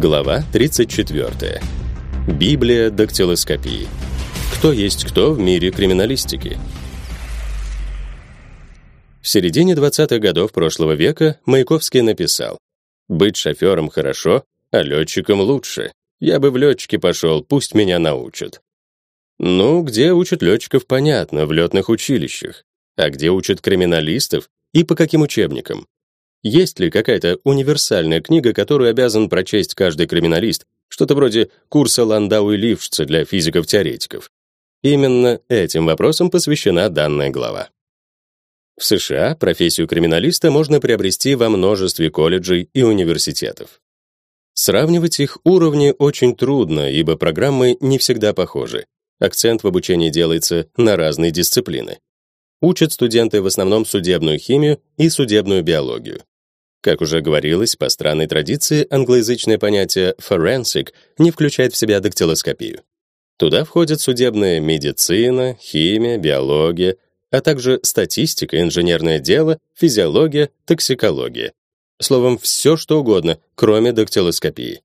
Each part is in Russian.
Глава 34. Библия дактилоскопии. Кто есть кто в мире криминалистики? В середине 20-х годов прошлого века Маяковский написал: "Быть шофёром хорошо, а лётчиком лучше. Я бы в лётчики пошёл, пусть меня научат". Ну, где учат лётчиков, понятно, в лётных училищах. А где учат криминалистов и по каким учебникам? Есть ли какая-то универсальная книга, которую обязан прочесть каждый криминалист, что-то вроде курса Ландау и Лившца для физиков-теоретиков? Именно этим вопросам посвящена данная глава. В США профессию криминалиста можно приобрести во множестве колледжей и университетов. Сравнивать их уровни очень трудно, ибо программы не всегда похожи. Акцент в обучении делается на разные дисциплины. Учат студенты в основном судебную химию и судебную биологию. Как уже говорилось, по странной традиции англоязычное понятие forensic не включает в себя дактилоскопию. Туда входят судебная медицина, химия, биология, а также статистика, инженерное дело, физиология, токсикология. Словом, все что угодно, кроме дактилоскопии.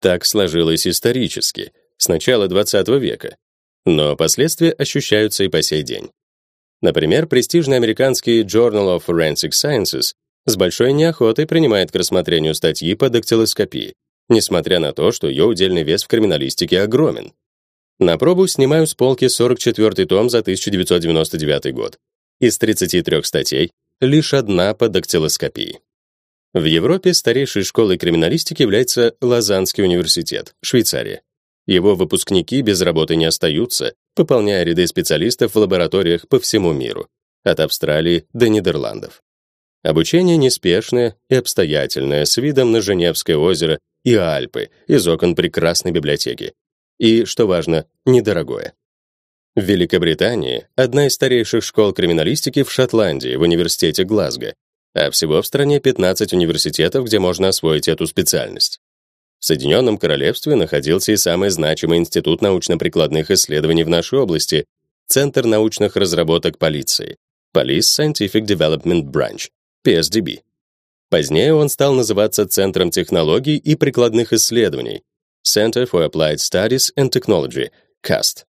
Так сложилось исторически, с начала XX века. Но последствия ощущаются и по сей день. Например, престижный американский Journal of Forensic Sciences с большой неохотой принимает к рассмотрению статьи по дактилоскопии, несмотря на то, что ее удельный вес в криминалистике огромен. На пробу снимаю с полки 44-й том за 1999 год. Из 33 статей лишь одна по дактилоскопии. В Европе старейшей школой криминалистики является Лозаннский университет, Швейцария. Его выпускники без работы не остаются, пополняя ряды специалистов в лабораториях по всему миру, от Австралии до Нидерландов. Обучение неспешное и обстоятельное, с видом на Женевское озеро и Альпы из окон прекрасной библиотеки. И, что важно, недорогое. В Великобритании одна из старейших школ криминалистики в Шотландии, в университете Глазго, а всего в стране 15 университетов, где можно освоить эту специальность. В Соединенном Королевстве находился и самый значимый институт научно-прикладных исследований в нашей области Центр научных разработок полиции Police Scientific Development Branch PSDB. Позднее он стал называться Центром технологий и прикладных исследований Center for Applied Studies and Technology CAST.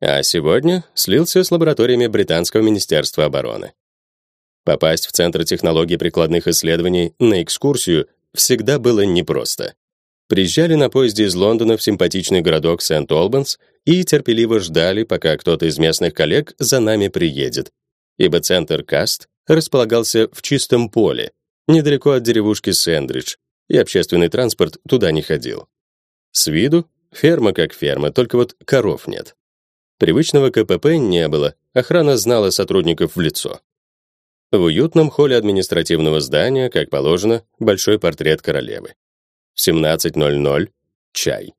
А сегодня слился с лабораториями британского министерства обороны. Попасть в Центр технологий прикладных исследований на экскурсию всегда было непросто. Приезжали на поезде из Лондона в симпатичный городок Сент-Олбанс и терпеливо ждали, пока кто-то из местных коллег за нами приедет, ибо центр Каст располагался в чистом поле, недалеко от деревушки Сэндридж, и общественный транспорт туда не ходил. С виду ферма как ферма, только вот коров нет. Привычного КПП не было, охрана знала сотрудников в лицо. В уютном холле административного здания, как положено, большой портрет королевы. В 17.00 — чай.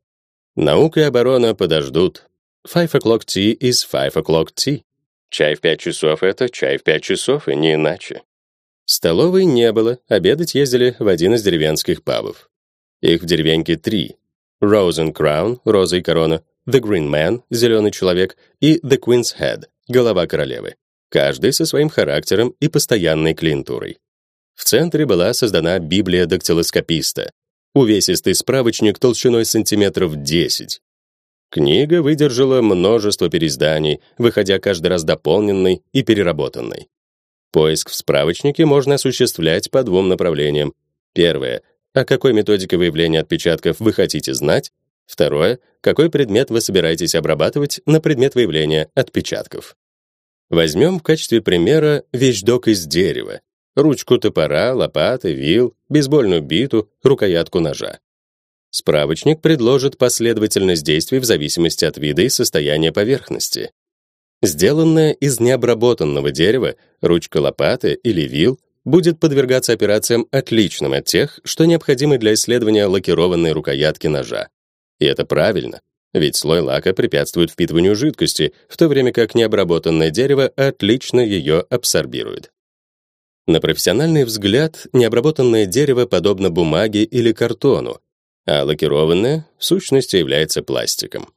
Наука и оборона подождут. Five o'clock tea is five o'clock tea. Чай в пять часов — это чай в пять часов, и не иначе. Столовой не было, обедать ездили в один из деревенских пабов. Их в деревеньке три. Rose and Crown, роза и корона, The Green Man, зеленый человек, и The Queen's Head, голова королевы. Каждый со своим характером и постоянной клиентурой. В центре была создана Библия дактилоскописта, увесистый справочник толщиной сантиметров 10, Книга выдержала множество переизданий, выходя каждый раз дополненной и переработанной. Поиск в справочнике можно осуществлять по двум направлениям. Первое о какой методике выявления отпечатков вы хотите знать. Второе какой предмет вы собираетесь обрабатывать на предмет выявления отпечатков. Возьмем в качестве примера вещдок из дерева: ручку топора, лопаты, вил, бейсбольную биту, рукоятку ножа. Справочник предложит последовательность действий в зависимости от вида и состояния поверхности. Сделанная из необработанного дерева ручка лопаты или вил будет подвергаться операциям отличным от тех, что необходимы для исследования лакированной рукоятки ножа. И это правильно, ведь слой лака препятствует впитыванию жидкости, в то время как необработанное дерево отлично ее абсорбирует. На профессиональный взгляд, необработанное дерево подобно бумаге или картону, а лакированное в сущности является пластиком.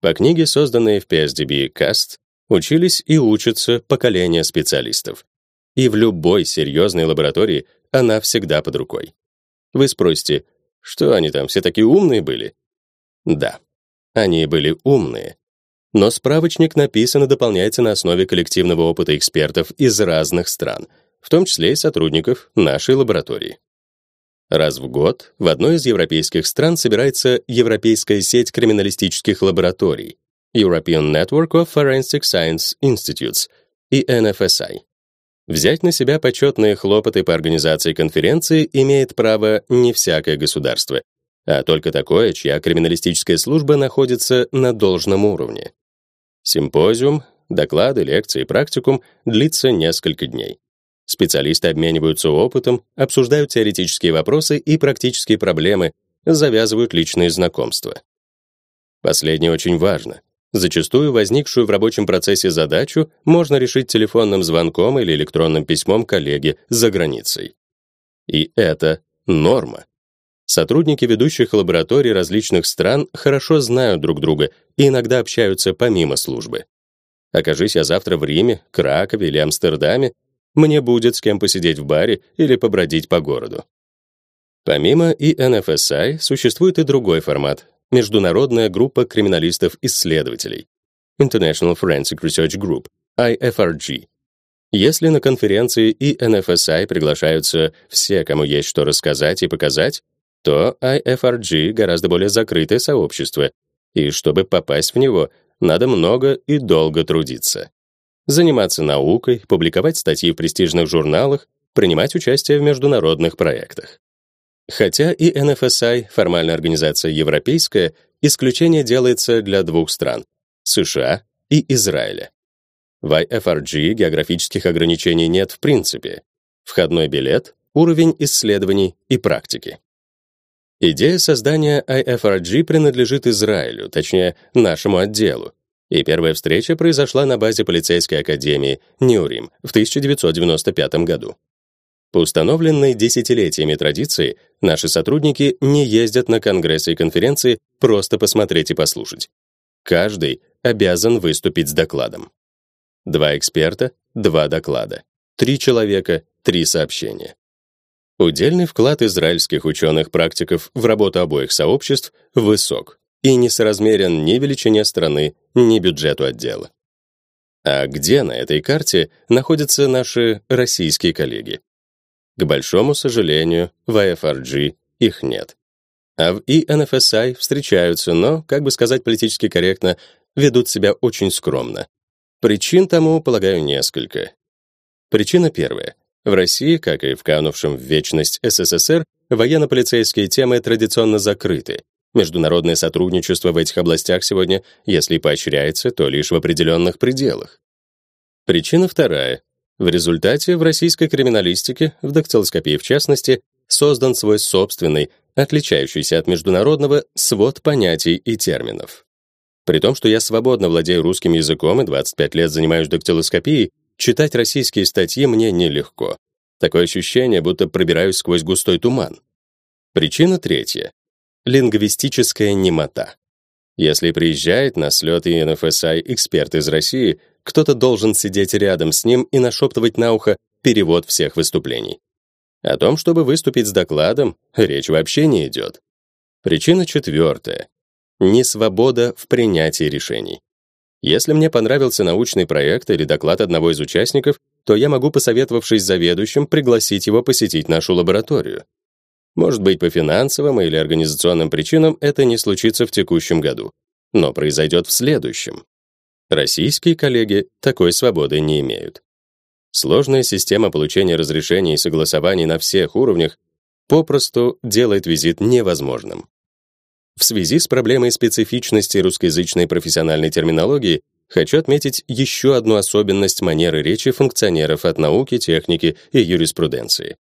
По книге, созданной в PSDB Cast, учились и учатся поколения специалистов. И в любой серьезной лаборатории она всегда под рукой. Вы спросите, Что они там, все такие умные были? Да, они были умные. Но справочник написан и дополняется на основе коллективного опыта экспертов из разных стран, в том числе и сотрудников нашей лаборатории. Раз в год в одной из европейских стран собирается Европейская сеть криминалистических лабораторий European Network of Forensic Science Institutes и NFSI. Взять на себя почетные хлопоты по организации конференции имеет право не всякое государство, а только такое, чья криминалистическая служба находится на должном уровне. Симпозиум, доклады, лекции, практикум длится несколько дней. Специалисты обмениваются опытом, обсуждают теоретические вопросы и практические проблемы, завязывают личные знакомства. Последнее очень важно. Зачастую возникшую в рабочем процессе задачу можно решить телефонным звонком или электронным письмом коллеге за границей. И это норма. Сотрудники ведущих лабораторий различных стран хорошо знают друг друга и иногда общаются помимо службы. Окажись я завтра в Риме, Кракове или Амстердаме, мне будет с кем посидеть в баре или побродить по городу. Помимо ИНФСИ существует и другой формат Международная группа криминалистов-исследователей International Forensic Research Group, IFRG. Если на конференции и NFSI приглашаются все, кому есть что рассказать и показать, то IFRG гораздо более закрытое сообщество, и чтобы попасть в него, надо много и долго трудиться. Заниматься наукой, публиковать статьи в престижных журналах, принимать участие в международных проектах. Хотя и NFSI, формальная организация европейская, исключение делается для двух стран — США и Израиля. В IFRG географических ограничений нет в принципе. Входной билет — уровень исследований и практики. Идея создания IFRG принадлежит Израилю, точнее, нашему отделу. И первая встреча произошла на базе полицейской академии Ньюрим в 1995 году. По установленной десятилетиями традиции, наши сотрудники не ездят на конгрессы и конференции просто посмотреть и послушать. Каждый обязан выступить с докладом. Два эксперта, два доклада. Три человека, три сообщения. Удельный вклад израильских ученых-практиков в работу обоих сообществ высок и не соразмерен ни величине страны, ни бюджету отдела. А где на этой карте находятся наши российские коллеги? К большому сожалению, в IFRG их нет. А в ENFSI встречаются, но, как бы сказать политически корректно, ведут себя очень скромно. Причин тому, полагаю, несколько. Причина первая. В России, как и в канувшем в вечность СССР, военно-полицейские темы традиционно закрыты. Международное сотрудничество в этих областях сегодня, если поощряется, то лишь в определенных пределах. Причина вторая. В результате в российской криминалистике, в дактилоскопии в частности, создан свой собственный, отличающийся от международного, свод понятий и терминов. При том, что я свободно владею русским языком и 25 лет занимаюсь дактилоскопией, читать российские статьи мне нелегко. Такое ощущение, будто пробираюсь сквозь густой туман. Причина третья. Лингвистическая немота. Если приезжает на слет ИНФСИ эксперт из России, кто-то должен сидеть рядом с ним и нашептывать на ухо перевод всех выступлений. О том, чтобы выступить с докладом, речь вообще не идет. Причина четвертая. Несвобода в принятии решений. Если мне понравился научный проект или доклад одного из участников, то я могу, посоветовавшись с заведующим, пригласить его посетить нашу лабораторию. Может быть, по финансовым или организационным причинам это не случится в текущем году, но произойдет в следующем. Российские коллеги такой свободы не имеют. Сложная система получения разрешений и согласований на всех уровнях попросту делает визит невозможным. В связи с проблемой специфичности русскоязычной профессиональной терминологии хочу отметить еще одну особенность манеры речи функционеров от науки, техники и юриспруденции.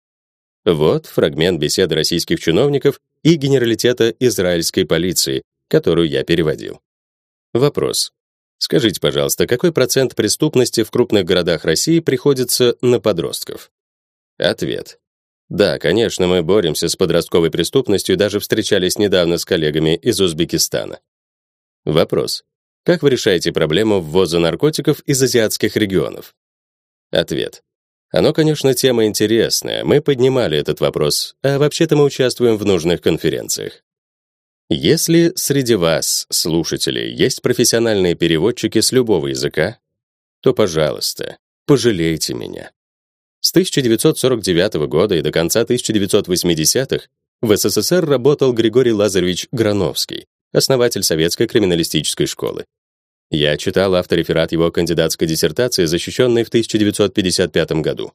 Вот фрагмент беседы российских чиновников и генералитета израильской полиции, которую я переводил. Вопрос. Скажите, пожалуйста, какой процент преступности в крупных городах России приходится на подростков? Ответ. Да, конечно, мы боремся с подростковой преступностью даже встречались недавно с коллегами из Узбекистана. Вопрос. Как вы решаете проблему ввоза наркотиков из азиатских регионов? Ответ. Оно, конечно, тема интересная, мы поднимали этот вопрос, а вообще-то мы участвуем в нужных конференциях. Если среди вас, слушателей, есть профессиональные переводчики с любого языка, то, пожалуйста, пожалейте меня. С 1949 года и до конца 1980-х в СССР работал Григорий Лазаревич Грановский, основатель советской криминалистической школы. Я читал автореферат его кандидатской диссертации, защищенной в 1955 году.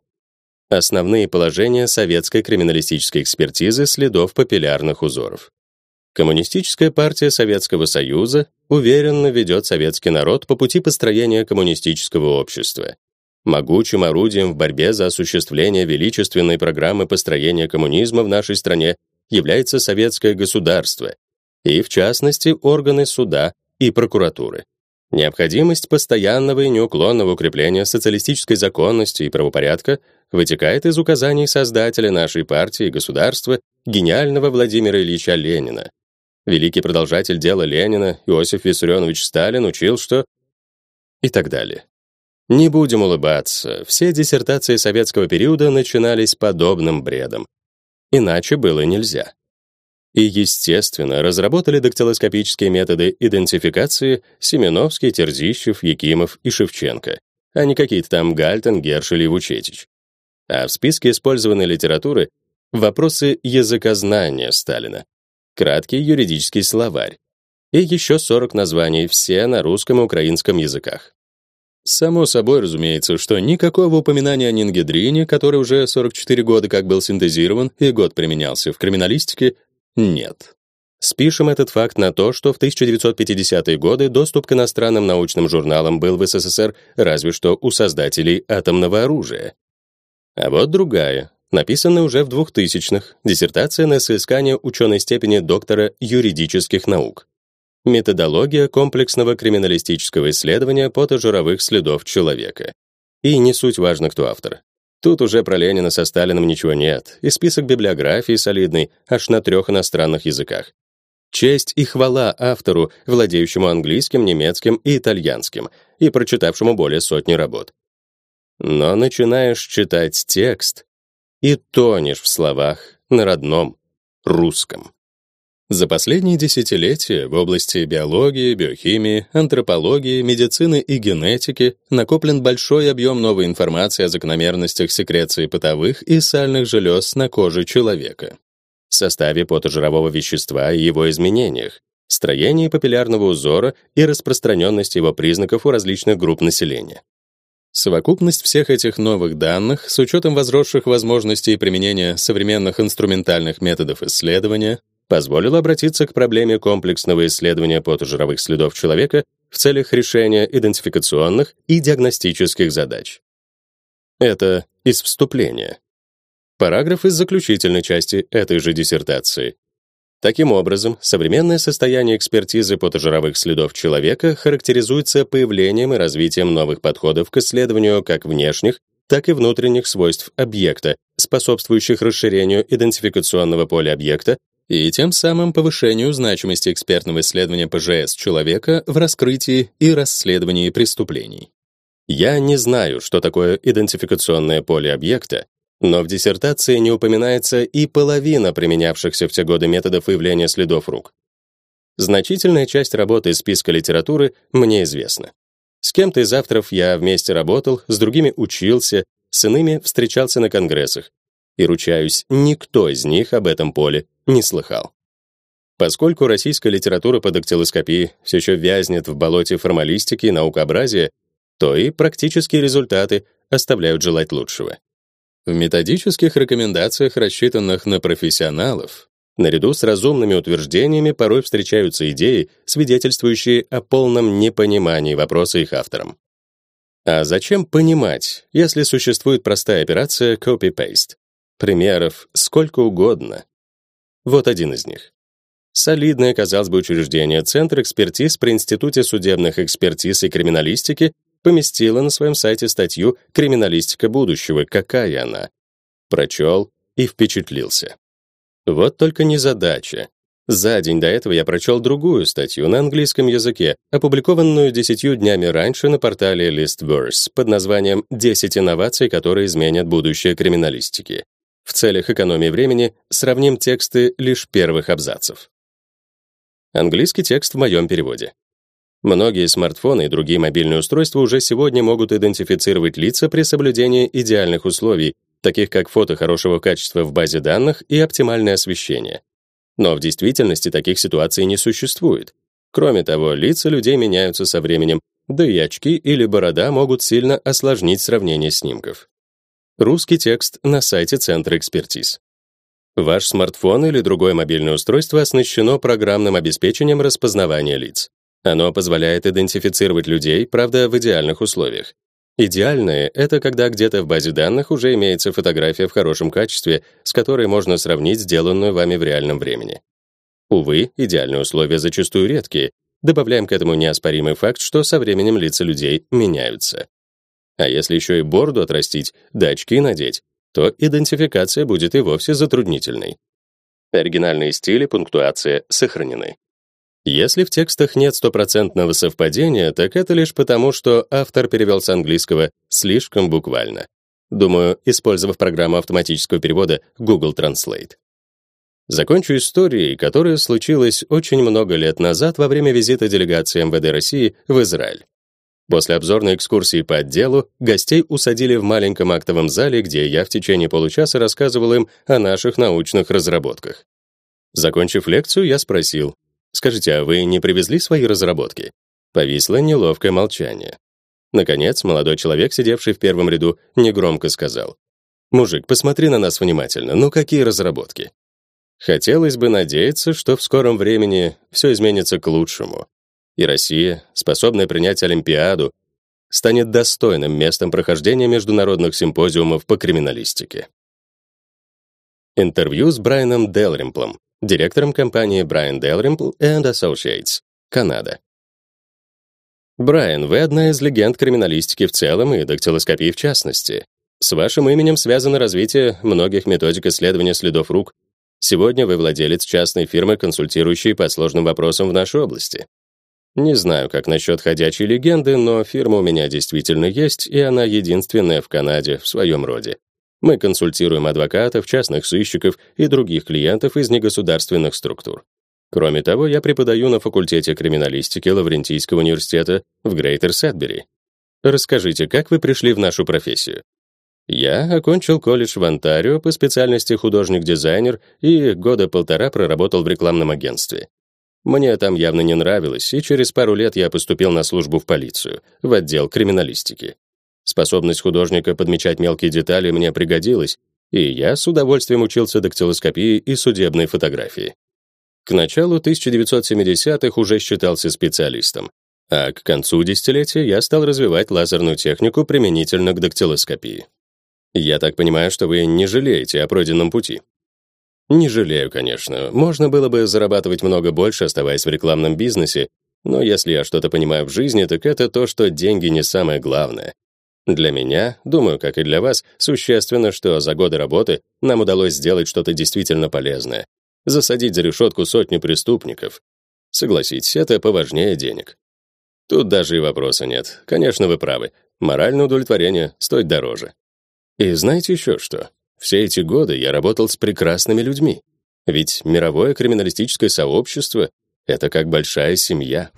Основные положения советской криминалистической экспертизы следов папиллярных узоров. Коммунистическая партия Советского Союза уверенно ведет советский народ по пути построения коммунистического общества. Могучим орудием в борьбе за осуществление величественной программы построения коммунизма в нашей стране является советское государство, и в частности органы суда и прокуратуры. Необходимость постоянного и неуклонного укрепления социалистической законности и правопорядка вытекает из указаний создателя нашей партии и государства гениального Владимира Ильича Ленина, Великий продолжатель дела Ленина Иосиф Виссарионович Сталин учил, что и так далее. Не будем улыбаться. Все диссертации советского периода начинались подобным бредом. Иначе было нельзя. И, естественно, разработали дактилоскопические методы идентификации Семеновский, Терзищев, Якимов и Шевченко, а не какие-то там Гальтон, Гершель и Вучетич. А в списке использованной литературы вопросы языкознания Сталина, краткий юридический словарь и еще 40 названий, все на русском и украинском языках. Само собой разумеется, что никакого упоминания о нингидрине, который уже 44 года как был синтезирован и год применялся в криминалистике, нет. Спишем этот факт на то, что в 1950-е годы доступ к иностранным научным журналам был в СССР разве что у создателей атомного оружия. А вот другая, написанная уже в 2000-х, диссертация на соискание ученой степени доктора юридических наук. Методология комплексного криминалистического исследования потожировых следов человека. И не суть важно, кто автор. Тут уже про Ленина со Сталиным ничего нет, и список библиографии солидный, аж на трех иностранных языках. Честь и хвала автору, владеющему английским, немецким и итальянским, и прочитавшему более сотни работ. Но начинаешь читать текст, и тонешь в словах на родном русском. За последние десятилетия в области биологии, биохимии, антропологии, медицины и генетики накоплен большой объем новой информации о закономерностях секреции потовых и сальных желез на коже человека, составе потожирового вещества и его изменениях, строении папиллярного узора и распространенности его признаков у различных групп населения. Совокупность всех этих новых данных с учетом возросших возможностей применения современных инструментальных методов исследования позволила обратиться к проблеме комплексного исследования потожировых следов человека в целях решения идентификационных и диагностических задач. Это из вступления. Параграф из заключительной части этой же диссертации. Таким образом, современное состояние экспертизы потожировых следов человека характеризуется появлением и развитием новых подходов к исследованию как внешних, так и внутренних свойств объекта, способствующих расширению идентификационного поля объекта и тем самым повышению значимости экспертного исследования ПЖС человека в раскрытии и расследовании преступлений. Я не знаю, что такое идентификационное поле объекта, но в диссертации не упоминается и половина применявшихся в те годы методов выявления следов рук. Значительная часть работы из списка литературы мне известна. С кем-то из авторов я вместе работал, с другими учился, с иными встречался на конгрессах. И ручаюсь, никто из них об этом поле не слыхал. Поскольку российская литература по дактилоскопии все еще вязнет в болоте формалистики и наукообразия, то и практические результаты оставляют желать лучшего. В методических рекомендациях, рассчитанных на профессионалов, наряду с разумными утверждениями порой встречаются идеи, свидетельствующие о полном непонимании вопроса их автором. А зачем понимать, если существует простая операция copy-paste? Примеров сколько угодно. Вот один из них. Солидное, казалось бы, учреждение Центр экспертиз при Институте судебных экспертиз и криминалистики поместила на своем сайте статью «Криминалистика будущего. Какая она?». Прочел и впечатлился. Вот только незадача. За день до этого я прочел другую статью на английском языке, опубликованную десятью днями раньше на портале Listverse под названием «10 инноваций, которые изменят будущее криминалистики». В целях экономии времени сравним тексты лишь первых абзацев. Английский текст в моем переводе. Многие смартфоны и другие мобильные устройства уже сегодня могут идентифицировать лица при соблюдении идеальных условий, таких как фото хорошего качества в базе данных и оптимальное освещение. Но в действительности таких ситуаций не существует. Кроме того, лица людей меняются со временем, да и очки или борода могут сильно осложнить сравнение снимков. Русский текст на сайте Центра экспертиз. Ваш смартфон или другое мобильное устройство оснащено программным обеспечением распознавания лиц. Оно позволяет идентифицировать людей, правда, в идеальных условиях. Идеальное — это когда где-то в базе данных уже имеется фотография в хорошем качестве, с которой можно сравнить сделанную вами в реальном времени. Увы, идеальные условия зачастую редкие. Добавляем к этому неоспоримый факт, что со временем лица людей меняются. А если еще и бороду отрастить, да очки надеть, то идентификация будет и вовсе затруднительной. Оригинальные стили, пунктуация сохранены. Если в текстах нет стопроцентного совпадения, так это лишь потому, что автор перевел с английского слишком буквально. Думаю, использовав программу автоматического перевода Google Translate. Закончу историей, которая случилась очень много лет назад во время визита делегации МВД России в Израиль. После обзорной экскурсии по отделу гостей усадили в маленьком актовом зале, где я в течение получаса рассказывал им о наших научных разработках. Закончив лекцию, я спросил: Скажите, а вы не привезли свои разработки? Повисло неловкое молчание. Наконец, молодой человек, сидевший в первом ряду, негромко сказал: "Мужик, посмотри на нас внимательно. Ну какие разработки?" Хотелось бы надеяться, что в скором времени все изменится к лучшему, и Россия, способная принять Олимпиаду, станет достойным местом прохождения международных симпозиумов по криминалистике. Интервью с Брайаном Делримплом, директором компании Brian Dalrymple and Associates, Канада. Брайан, вы одна из легенд криминалистики в целом и дактилоскопии в частности. С вашим именем связано развитие многих методик исследования следов рук. Сегодня вы владелец частной фирмы, консультирующей по сложным вопросам в нашей области. Не знаю, как насчет ходячей легенды, но фирма у меня действительно есть, и она единственная в Канаде в своем роде. Мы консультируем адвокатов, частных сыщиков и других клиентов из негосударственных структур. Кроме того, я преподаю на факультете криминалистики Лаврентийского университета в Грейтер Сетбери. Расскажите, как вы пришли в нашу профессию? Я окончил колледж в Онтарио по специальности художник-дизайнер и года полтора проработал в рекламном агентстве. Мне там явно не нравилось, и через пару лет я поступил на службу в полицию, в отдел криминалистики. Способность художника подмечать мелкие детали мне пригодилась, и я с удовольствием учился дактилоскопии и судебной фотографии. К началу 1970-х уже считался специалистом, а к концу десятилетия я стал развивать лазерную технику применительно к дактилоскопии. Я так понимаю, что вы не жалеете о пройденном пути. Не жалею, конечно. Можно было бы зарабатывать много больше, оставаясь в рекламном бизнесе, но если я что-то понимаю в жизни, так это то, что деньги не самое главное. Для меня, думаю, как и для вас, существенно, что за годы работы нам удалось сделать что-то действительно полезное. Засадить за решетку сотню преступников. Согласитесь, это поважнее денег. Тут даже и вопроса нет. Конечно, вы правы. Моральное удовлетворение стоит дороже. И знаете еще что? Все эти годы я работал с прекрасными людьми. Ведь мировое криминалистическое сообщество — это как большая семья.